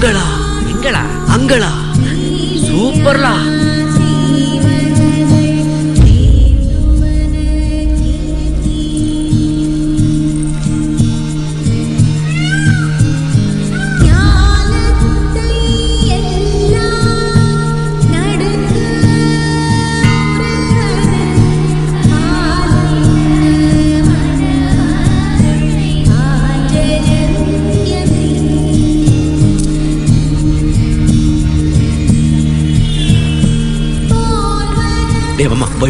அங்களா எங்களா அங்களா சூப்பர்லா. டே மாமா